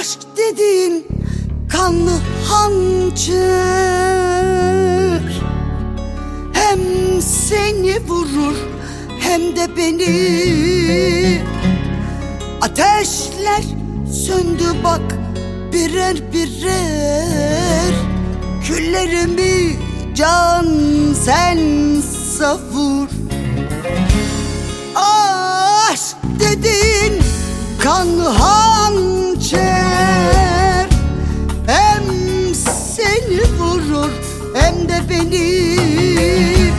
Aşk dediğin kanlı hançer Hem seni vurur hem de beni. Ateşler söndü bak birer birer. Küllerimi can sen savur. Aşk dediğin kan hançer de beni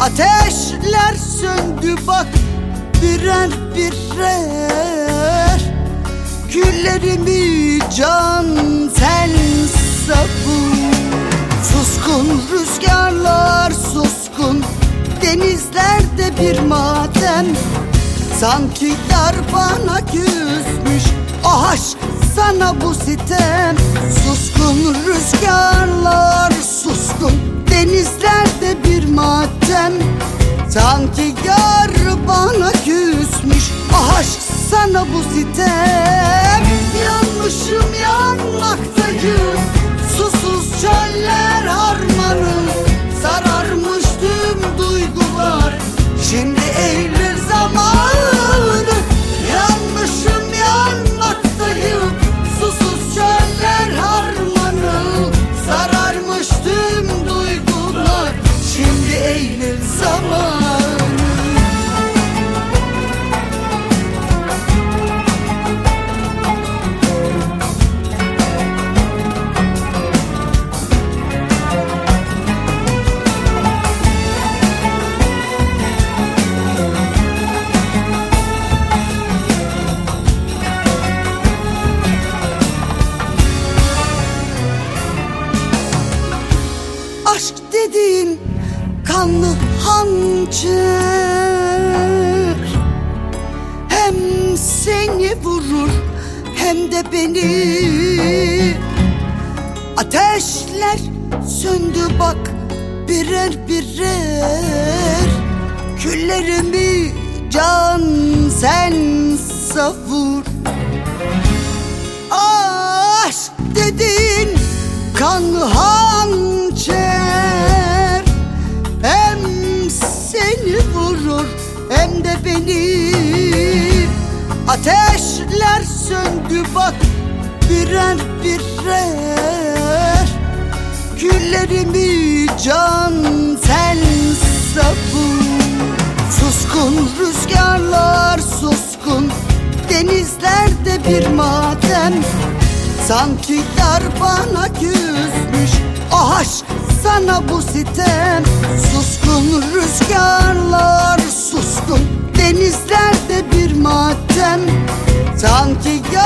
Ateşler söndü bak birer birer. Küllerimi can sen savur Suskun rüzgarlar suskun Denizlerde bir matem. Sanki yar bana küsmüş O aşk sana bu sitem. Suskun rüzgarlar matem. Sanki yar bana küsmüş. Aşk sana bu sitem. Yanmışım Aşk dediğin kanlı hançer Hem seni vurur hem de beni. Ateşler söndü bak birer birer. Küllerimi can sen savur. Aşk dediğin kan hançer de beni. Ateşler söndü bak birer birer. Küllerimi can sen savur Suskun rüzgarlar suskun Denizlerde bir matem. Sanki yar bana küsmüş O aşk sana bu sitem. Suskun suskun Denizlerde bir matem. Sanki yar